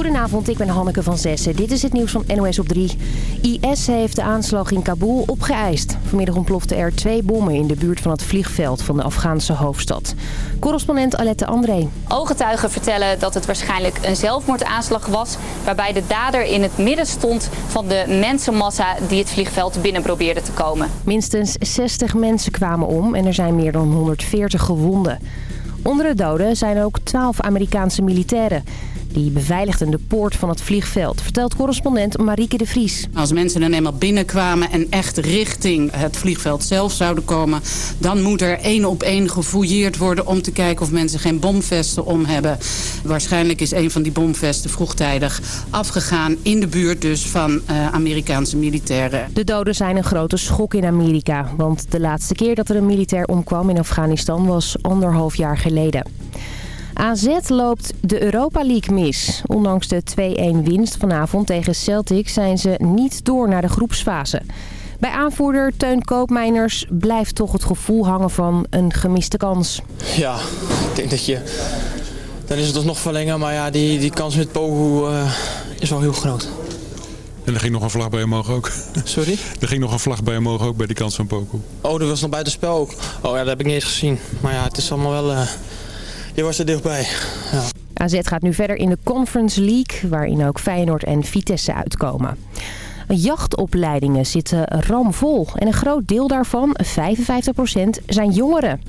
Goedenavond, ik ben Hanneke van Zessen. Dit is het nieuws van NOS op 3. IS heeft de aanslag in Kabul opgeëist. Vanmiddag ontploften er twee bommen in de buurt van het vliegveld van de Afghaanse hoofdstad. Correspondent Alette André. Ooggetuigen vertellen dat het waarschijnlijk een zelfmoordaanslag was... waarbij de dader in het midden stond van de mensenmassa die het vliegveld binnen probeerde te komen. Minstens 60 mensen kwamen om en er zijn meer dan 140 gewonden. Onder de doden zijn ook 12 Amerikaanse militairen. Die beveiligden de poort van het vliegveld, vertelt correspondent Marieke de Vries. Als mensen dan eenmaal binnenkwamen en echt richting het vliegveld zelf zouden komen... dan moet er één op één gefouilleerd worden om te kijken of mensen geen bomvesten om hebben. Waarschijnlijk is een van die bomvesten vroegtijdig afgegaan in de buurt dus van uh, Amerikaanse militairen. De doden zijn een grote schok in Amerika. Want de laatste keer dat er een militair omkwam in Afghanistan was anderhalf jaar geleden. AZ loopt de Europa League mis. Ondanks de 2-1 winst vanavond tegen Celtic zijn ze niet door naar de groepsfase. Bij aanvoerder Teun Koopmeiners blijft toch het gevoel hangen van een gemiste kans. Ja, ik denk dat je... Dan is het alsnog verlengen, maar ja, die, die kans met Pogu uh, is wel heel groot. En er ging nog een vlag bij omhoog ook. Sorry? Er ging nog een vlag bij omhoog ook bij die kans van Poku. Oh, dat was nog buiten spel ook. Oh ja, dat heb ik niet eens gezien. Maar ja, het is allemaal wel... Uh, je was er dichtbij. Ja. AZ gaat nu verder in de Conference League, waarin ook Feyenoord en Vitesse uitkomen. Jachtopleidingen zitten ramvol en een groot deel daarvan, 55%, zijn jongeren.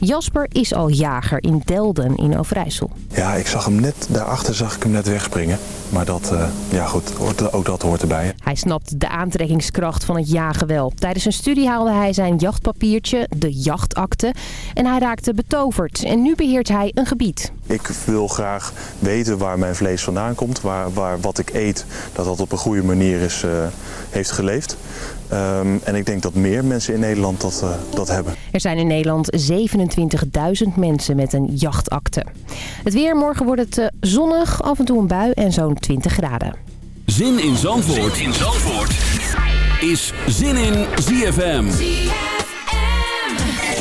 Jasper is al jager in Delden in Overijssel. Ja, ik zag hem net, daarachter zag ik hem net wegspringen. Maar dat, uh, ja goed, ook dat hoort erbij. Hij snapt de aantrekkingskracht van het jagen wel. Tijdens een studie haalde hij zijn jachtpapiertje, de jachtakte. En hij raakte betoverd. En nu beheert hij een gebied. Ik wil graag weten waar mijn vlees vandaan komt. Waar, waar wat ik eet, dat dat op een goede manier is, uh, heeft geleefd. Um, en ik denk dat meer mensen in Nederland dat, uh, dat hebben. Er zijn in Nederland 27.000 mensen met een jachtakte. Het weer, morgen wordt het uh, zonnig, af en toe een bui en zo'n 20 graden. Zin in Zandvoort, zin in Zandvoort. is Zin in ZFM.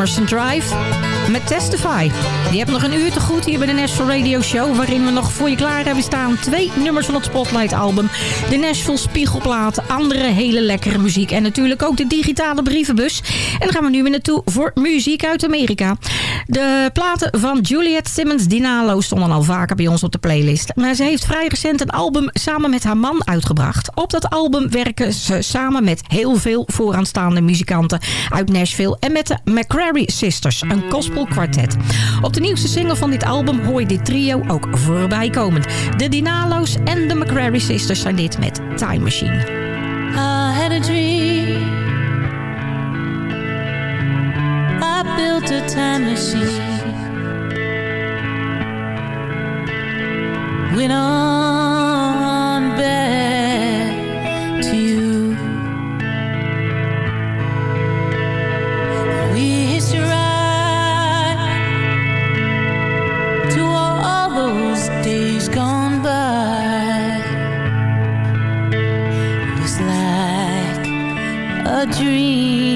Emerson Drive met Testify. Je hebt nog een uur te goed hier bij de Nashville Radio Show... waarin we nog voor je klaar hebben staan twee nummers van het Spotlight album. De Nashville Spiegelplaat, andere hele lekkere muziek... en natuurlijk ook de digitale brievenbus. En dan gaan we nu weer naartoe voor muziek uit Amerika. De platen van Juliette Simmons Dinalo stonden al vaker bij ons op de playlist. Maar ze heeft vrij recent een album samen met haar man uitgebracht. Op dat album werken ze samen met heel veel vooraanstaande muzikanten uit Nashville... en met de McCrary Sisters, een Op de nieuwste single van dit album hoor je dit trio ook voorbij komen. De Dinalo's en de McCrary Sisters zijn dit met Time Machine. I had a dream I built a time machine a dream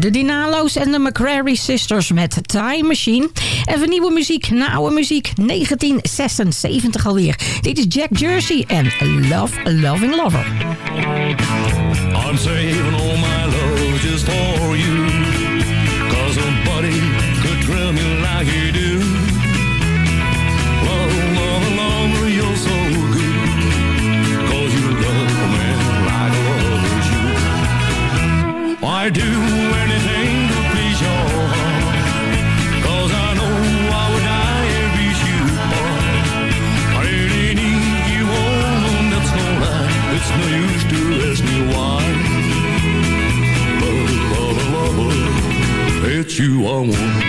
De Dinalo's en de McCrary Sisters met Time Machine. En van nieuwe muziek naar oude muziek. 1976 alweer. Dit is Jack Jersey en Love Loving Lover. I'm saving all my love just for you. you are one.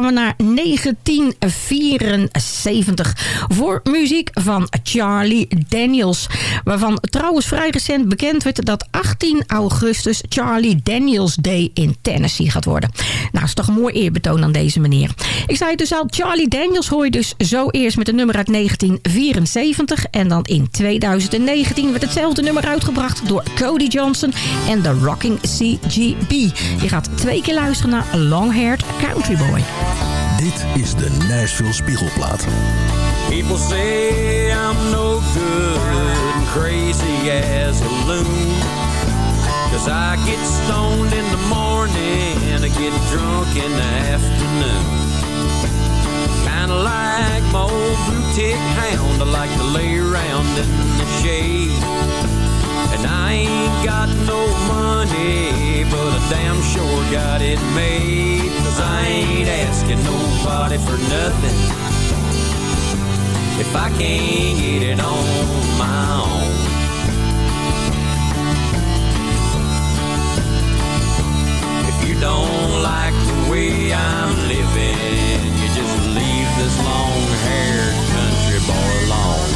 Gaan we naar 1974 voor muziek van Charlie Daniels. Waarvan trouwens vrij recent bekend werd dat 18 augustus Charlie Daniels Day in Tennessee gaat worden. Nou, is toch een mooi eerbetoon aan deze meneer. Ik zei het dus al, Charlie Daniels hoor je dus zo eerst met een nummer uit 1974. En dan in 2019 werd hetzelfde nummer uitgebracht door Cody Johnson en de Rocking CGB. Je gaat twee keer luisteren naar Long Haired Country Boy. Dit is de Nashville Spiegelplaat. People say I'm no good and crazy as a loon. Cause I get stoned in the morning and I get drunk in the afternoon. Kinda like my old blue tick hound, I like to lay around in the shade. And I ain't got no money, but I damn sure got it made. Cause I ain't asking nobody for nothing if I can't get it on my own. Don't like the way I'm living, you just leave this long-haired country boy alone.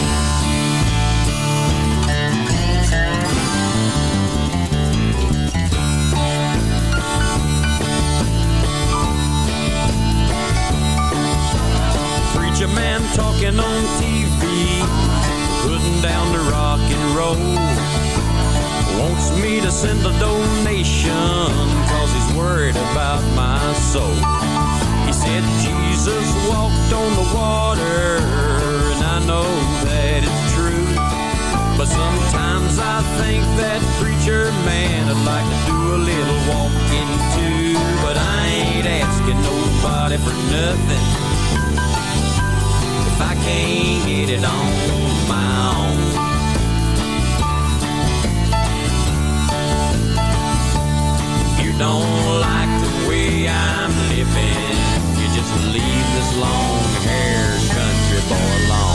Preacher man talking on TV, putting down the rock and roll. Wants me to send a donation, cause he's worried about my soul. He said Jesus walked on the water, and I know that it's true. But sometimes I think that preacher man would like to do a little walking too. But I ain't asking nobody for nothing if I can't get it on my own. Don't like the way I'm living, you just leave this long-haired country boy alone.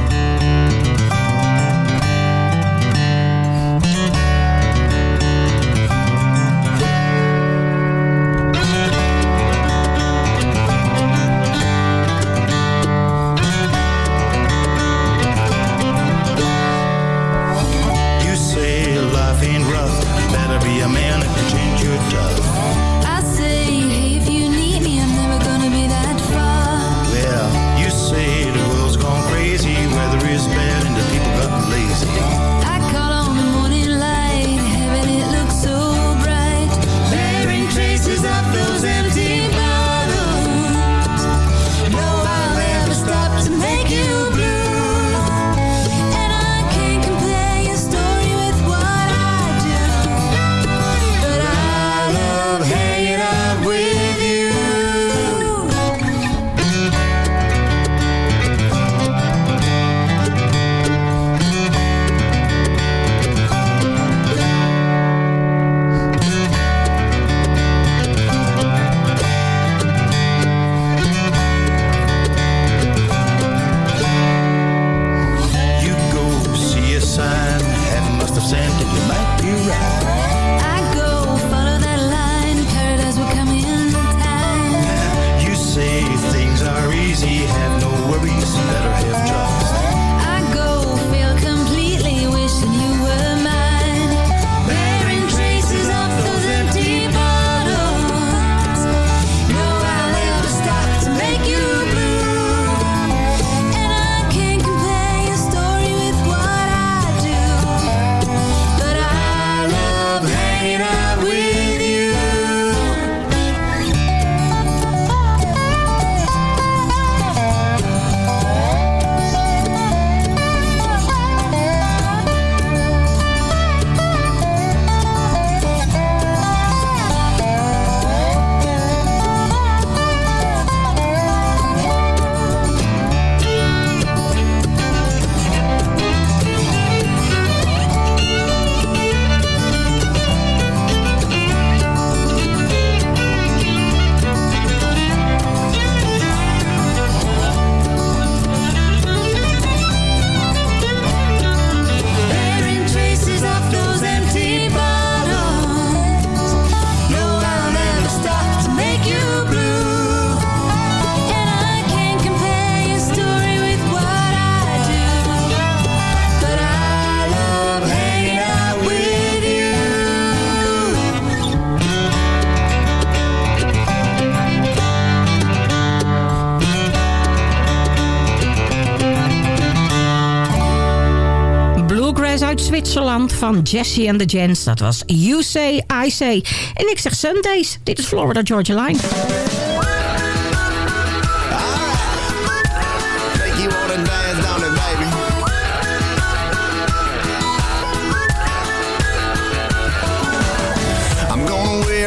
Van Jesse and the Gents. Dat was You Say, I Say. En ik zeg Sundays. Dit is Florida Georgia Line.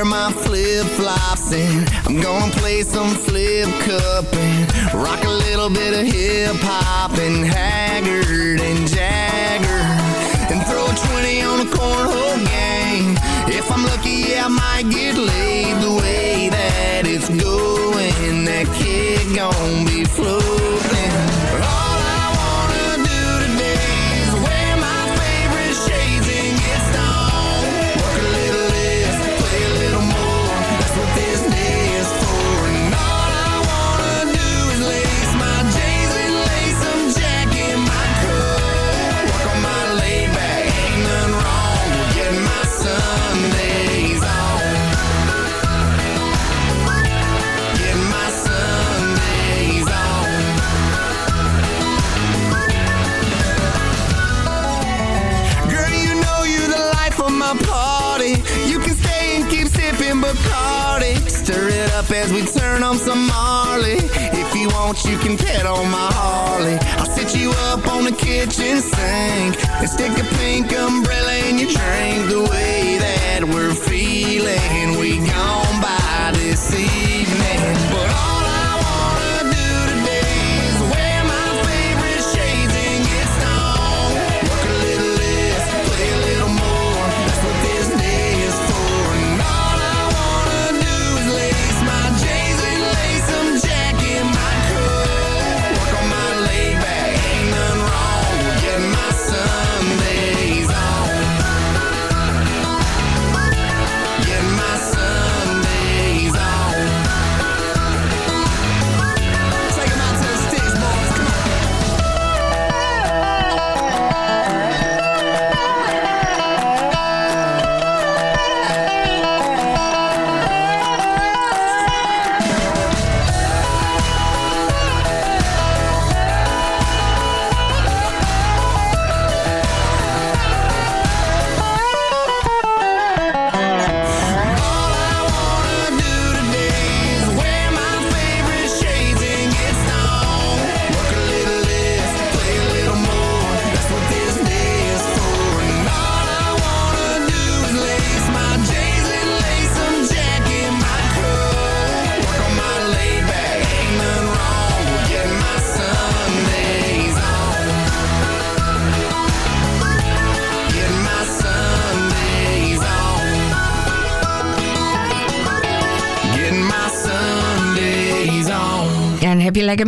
My flip-flops I'm gonna play some flip cup and rock a little bit of hip-hop and Haggard and Jagger a 20 on a cornhole game. If I'm lucky, yeah, I might get laid the way that it's going. That kid gon' be floating. As we turn on some Marley. If you want, you can pet on my Harley. I'll sit you up on the kitchen sink and stick a pink umbrella in your drink. The way that we're feeling, we gone by this evening.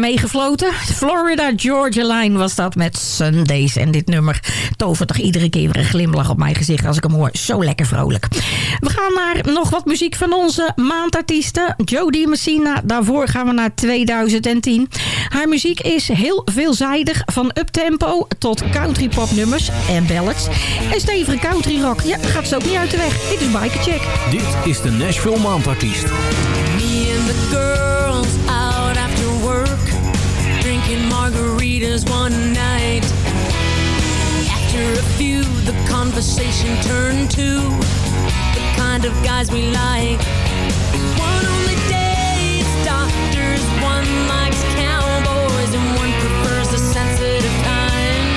Meegefloten? Florida Georgia Line was dat met Sundays. En dit nummer tovert toch iedere keer weer een glimlach op mijn gezicht als ik hem hoor. Zo lekker vrolijk. We gaan naar nog wat muziek van onze maandartiesten. Jodie Messina, daarvoor gaan we naar 2010. Haar muziek is heel veelzijdig. Van uptempo tot country pop nummers en ballads. En stevige country rock. Ja, gaat ze ook niet uit de weg. Dit is Biker Check. Dit is de Nashville Maandartiest. Margaritas one night. After a few, the conversation turned to the kind of guys we like. One only dates doctors, one likes cowboys, and one prefers a sensitive kind.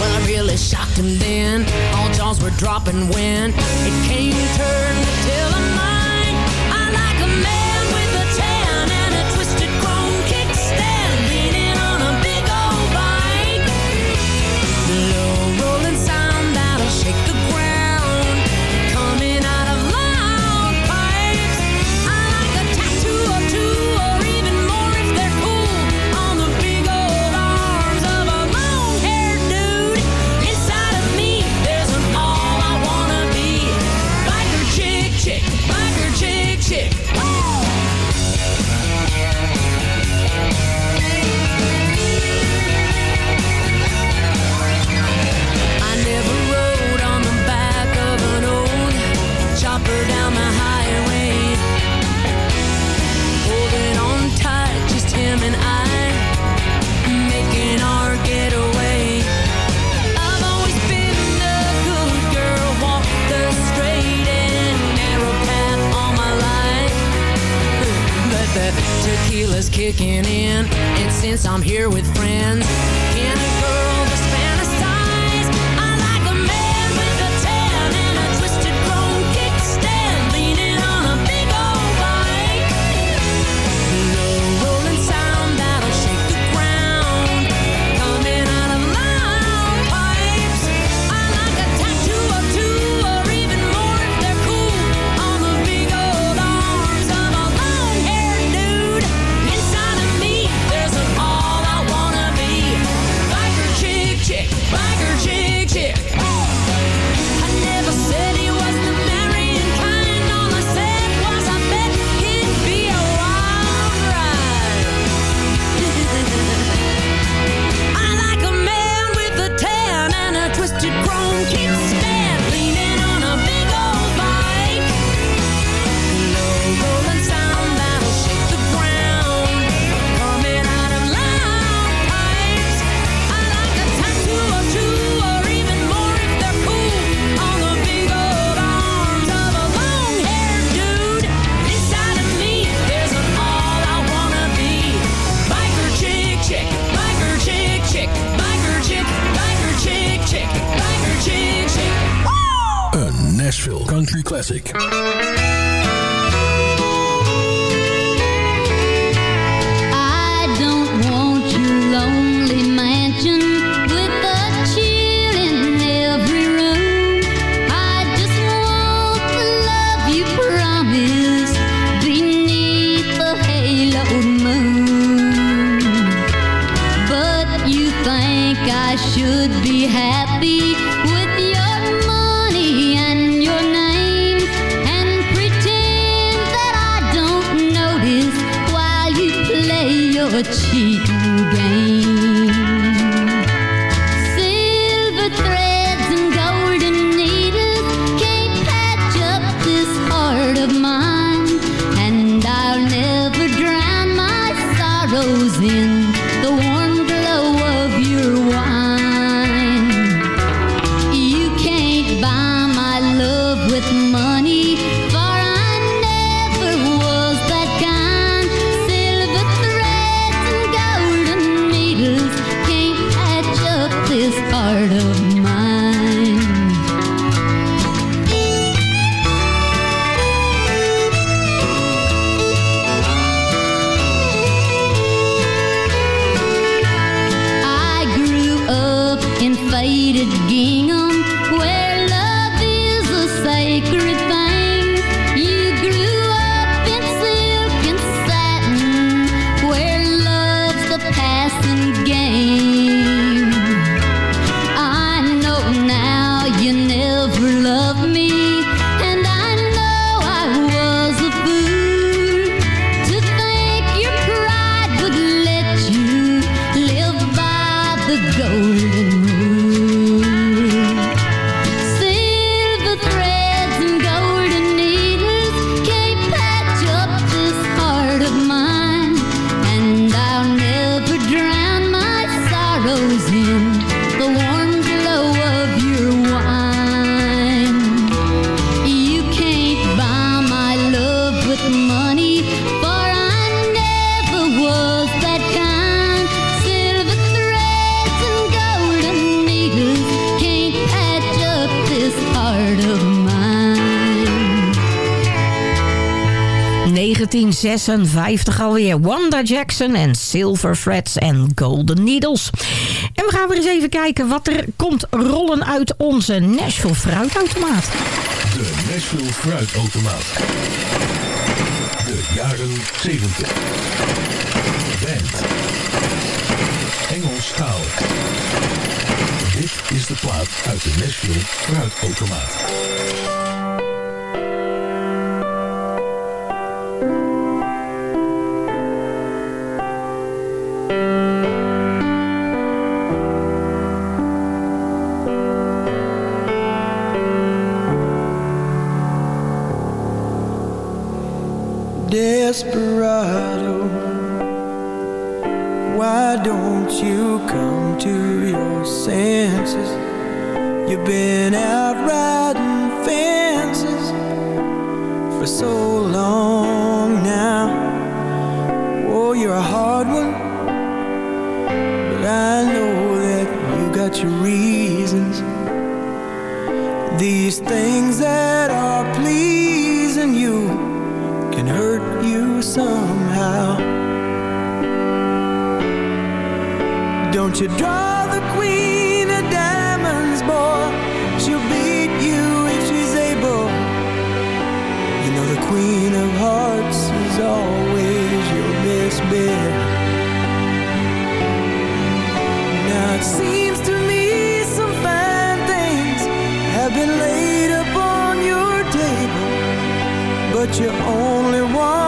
Well, I really shocked him then. All jaws were dropping when it came turn to tell him mine. I like a man kicking in. And since I'm here with friends, 56 alweer. Wanda Jackson en Silver Threads en Golden Needles. En we gaan weer eens even kijken wat er komt rollen uit onze Nashville fruitautomaat. De Nashville fruitautomaat. De jaren 70. Band. taal. Dit is de plaat uit de Nashville fruitautomaat. You've been out riding fences for so long now. Oh, you're a hard one, but I know that you got your reasons. These things that are pleasing you can hurt you somehow. Don't you drive hearts is always your best bet. Now it seems to me some fine things have been laid upon your table, but you only want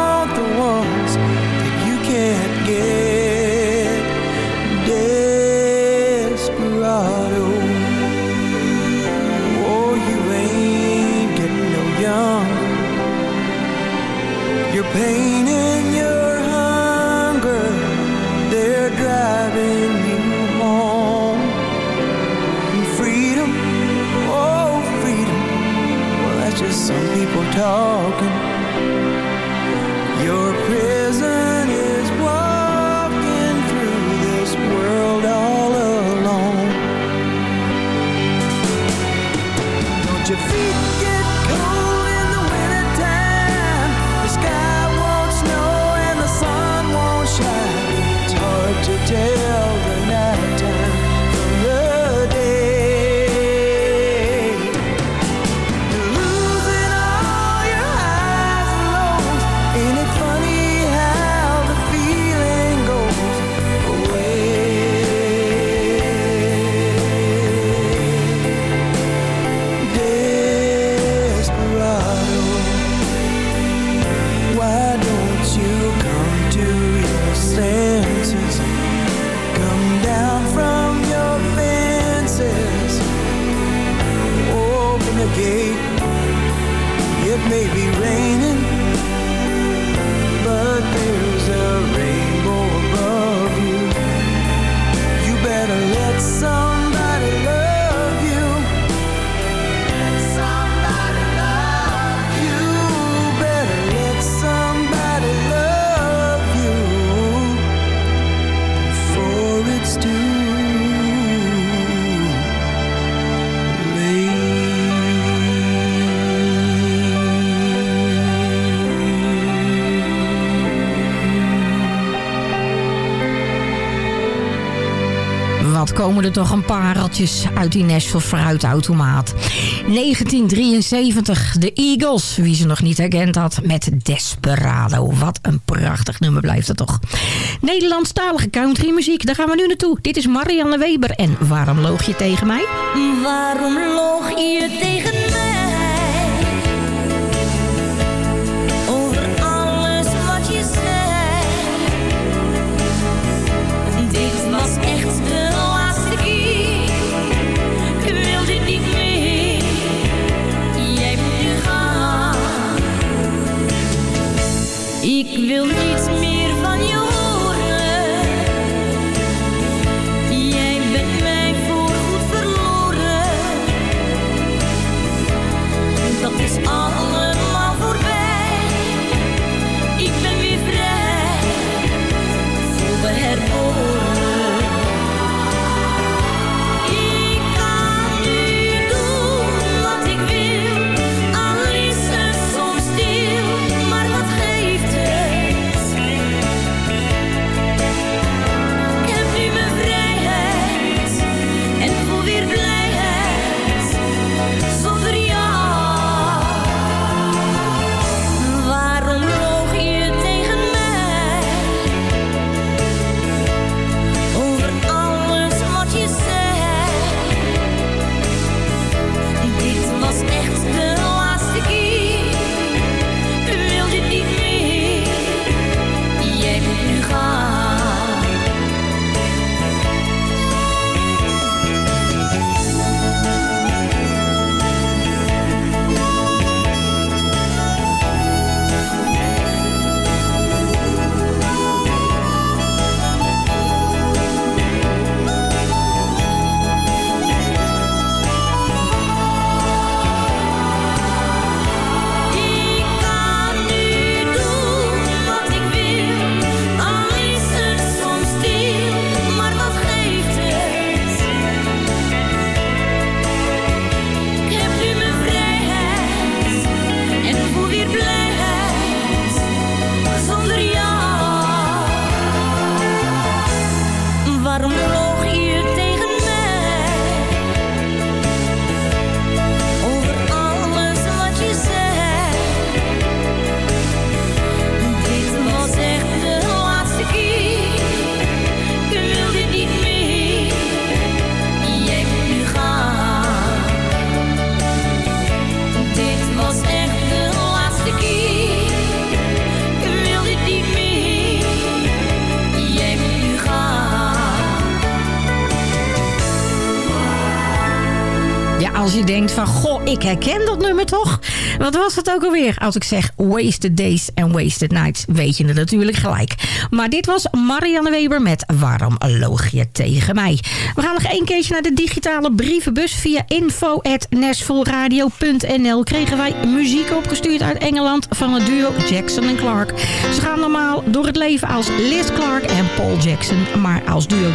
talking. Toch een paar ratjes uit die Nashville fruitautomaat. 1973, de Eagles, wie ze nog niet herkend had, met Desperado. Wat een prachtig nummer blijft het toch. Nederlandstalige countrymuziek, daar gaan we nu naartoe. Dit is Marianne Weber en Waarom loog je tegen mij? Waarom loog je tegen mij? Herken dat nummer toch? Wat was het ook alweer? Als ik zeg Wasted Days and Wasted Nights... weet je het natuurlijk gelijk. Maar dit was Marianne Weber met Waarom loog je tegen mij? We gaan nog één keertje naar de digitale brievenbus. Via info.nashvilleradio.nl kregen wij muziek opgestuurd uit Engeland... van het duo Jackson en Clark. Ze gaan normaal door het leven als Liz Clark en Paul Jackson... maar als duo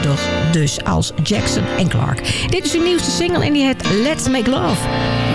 dus als Jackson en Clark. Dit is hun nieuwste single en die heet Let's Make Love.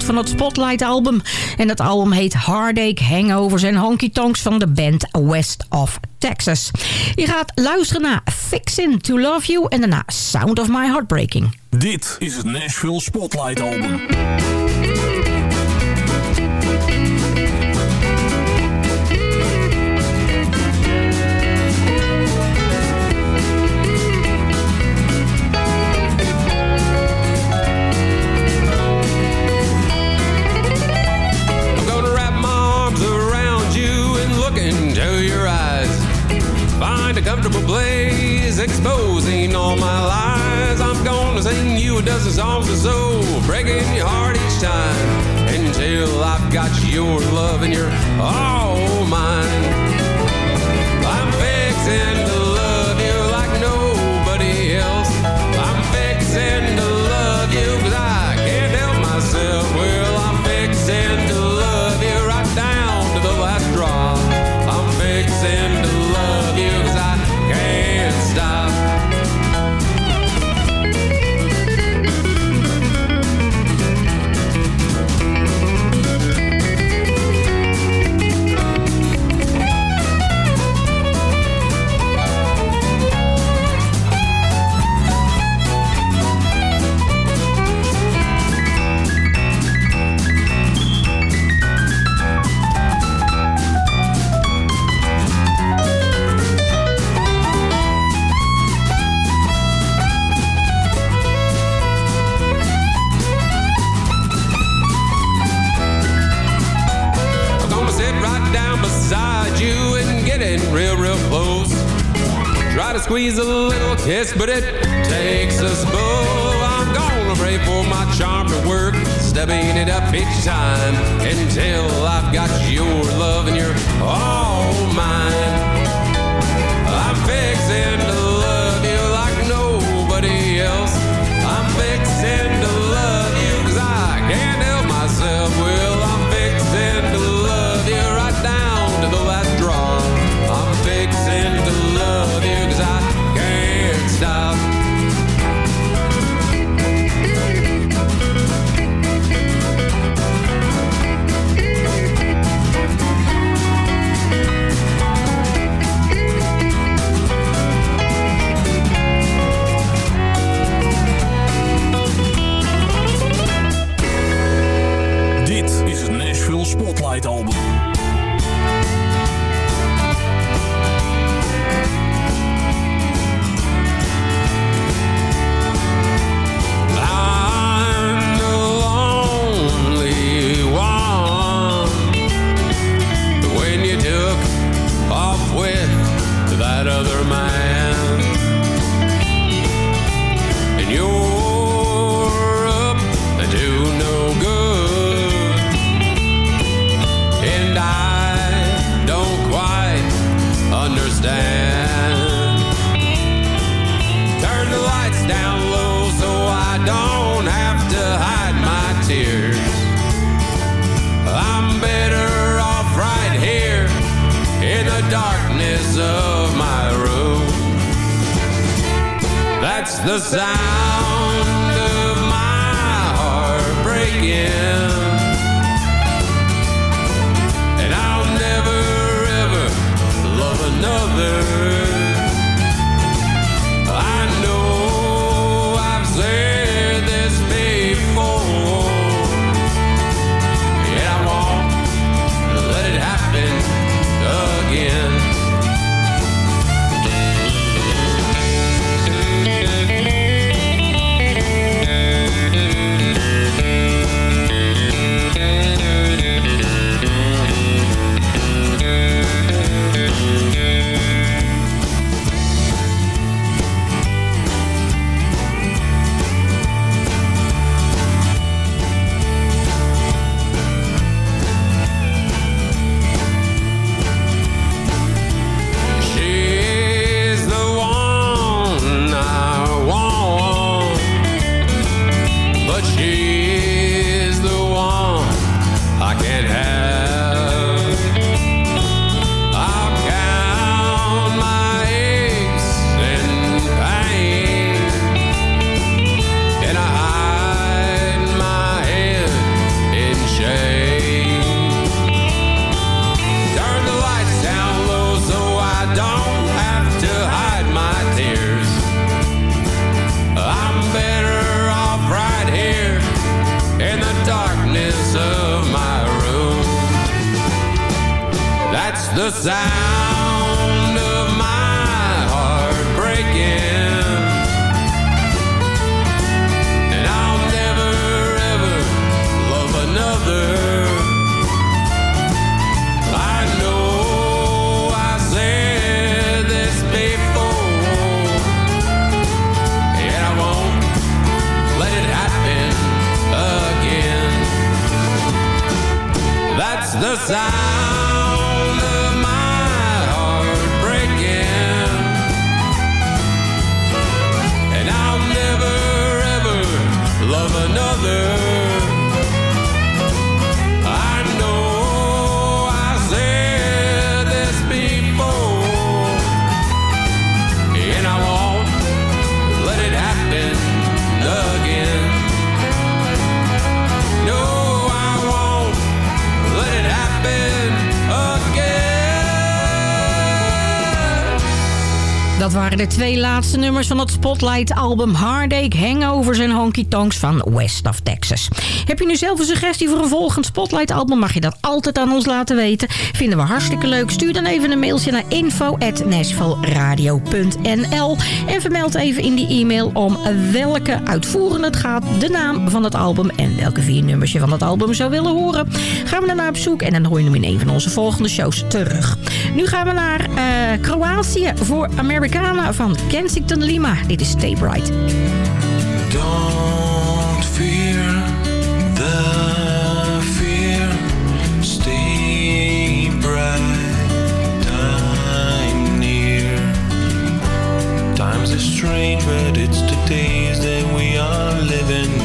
Van het Spotlight-album. En dat album heet Heartache, Hangovers en Honky Tonks van de band West of Texas. Je gaat luisteren naar Fixin' to Love You en daarna Sound of My Heartbreaking. Dit is het Nashville Spotlight Album. exposing all my lies. I'm gonna sing you a dozen songs or so, breaking your heart each time until I've got your love and your arms. needs a little kiss, but it takes us both. I'm gonna pray for my charm to work, stepping it up each time until I've got your love and you're all mine. I'm fixed de twee laatste nummers van het Spotlight-album Heartache, Hangovers en Honky Tonks van West of Texas. Heb je nu zelf een suggestie voor een volgend Spotlight-album? Mag je dat altijd aan ons laten weten. Vinden we hartstikke leuk. Stuur dan even een mailtje naar info.nashvilleradio.nl en vermeld even in die e-mail om welke uitvoerende het gaat, de naam van het album en welke vier nummers je van het album zou willen horen. Gaan we daarna op zoek en dan hoor je hem in een van onze volgende shows terug. Nu gaan we naar eh, Kroatië voor Americana van Kensington Lima. Dit is Stay Bright. Don't fear the fear. Stay bright. Time near. Times are strange, but it's the days that we are living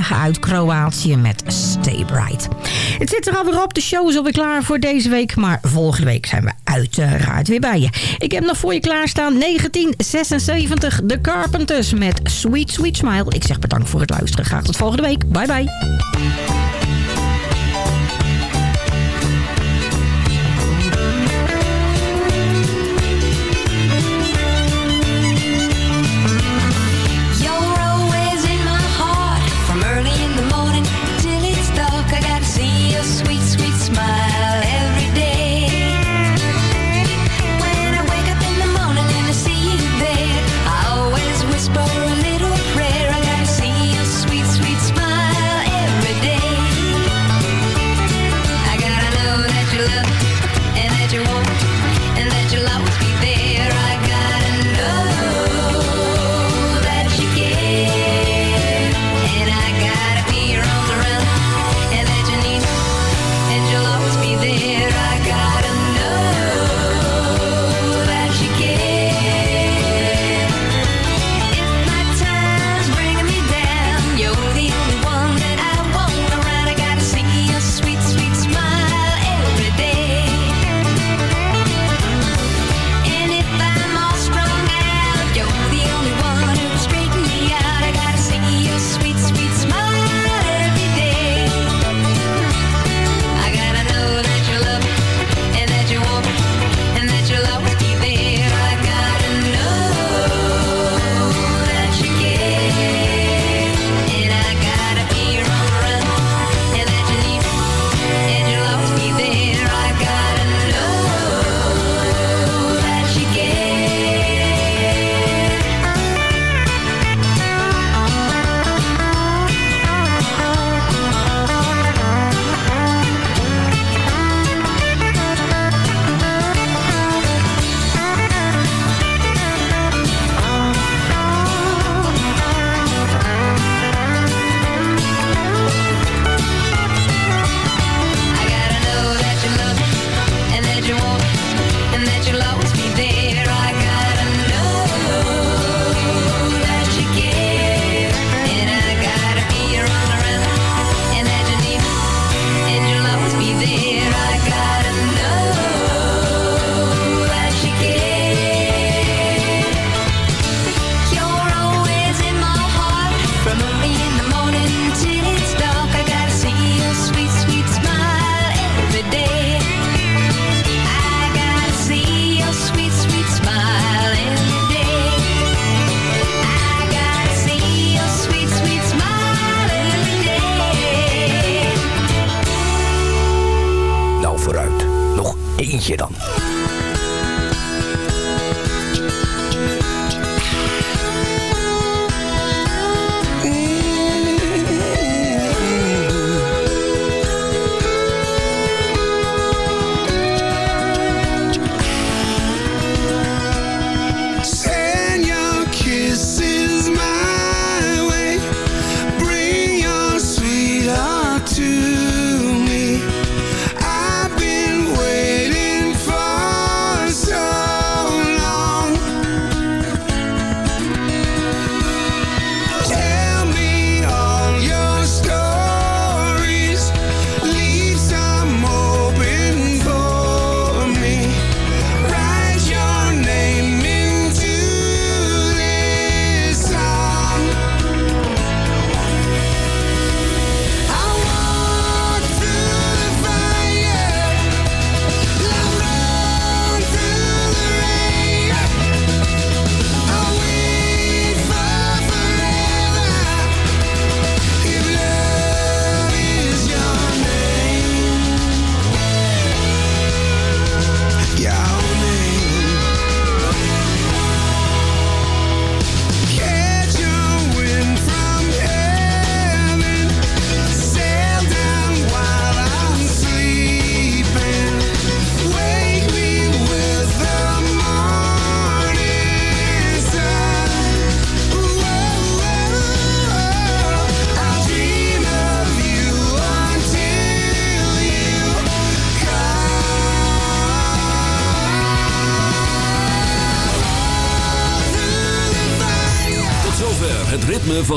Uit Kroatië met Stay Bright. Het zit er alweer op. De show is alweer klaar voor deze week. Maar volgende week zijn we uiteraard weer bij je. Ik heb nog voor je klaarstaan 1976 The Carpenters met Sweet Sweet Smile. Ik zeg bedankt voor het luisteren. Graag tot volgende week. Bye bye.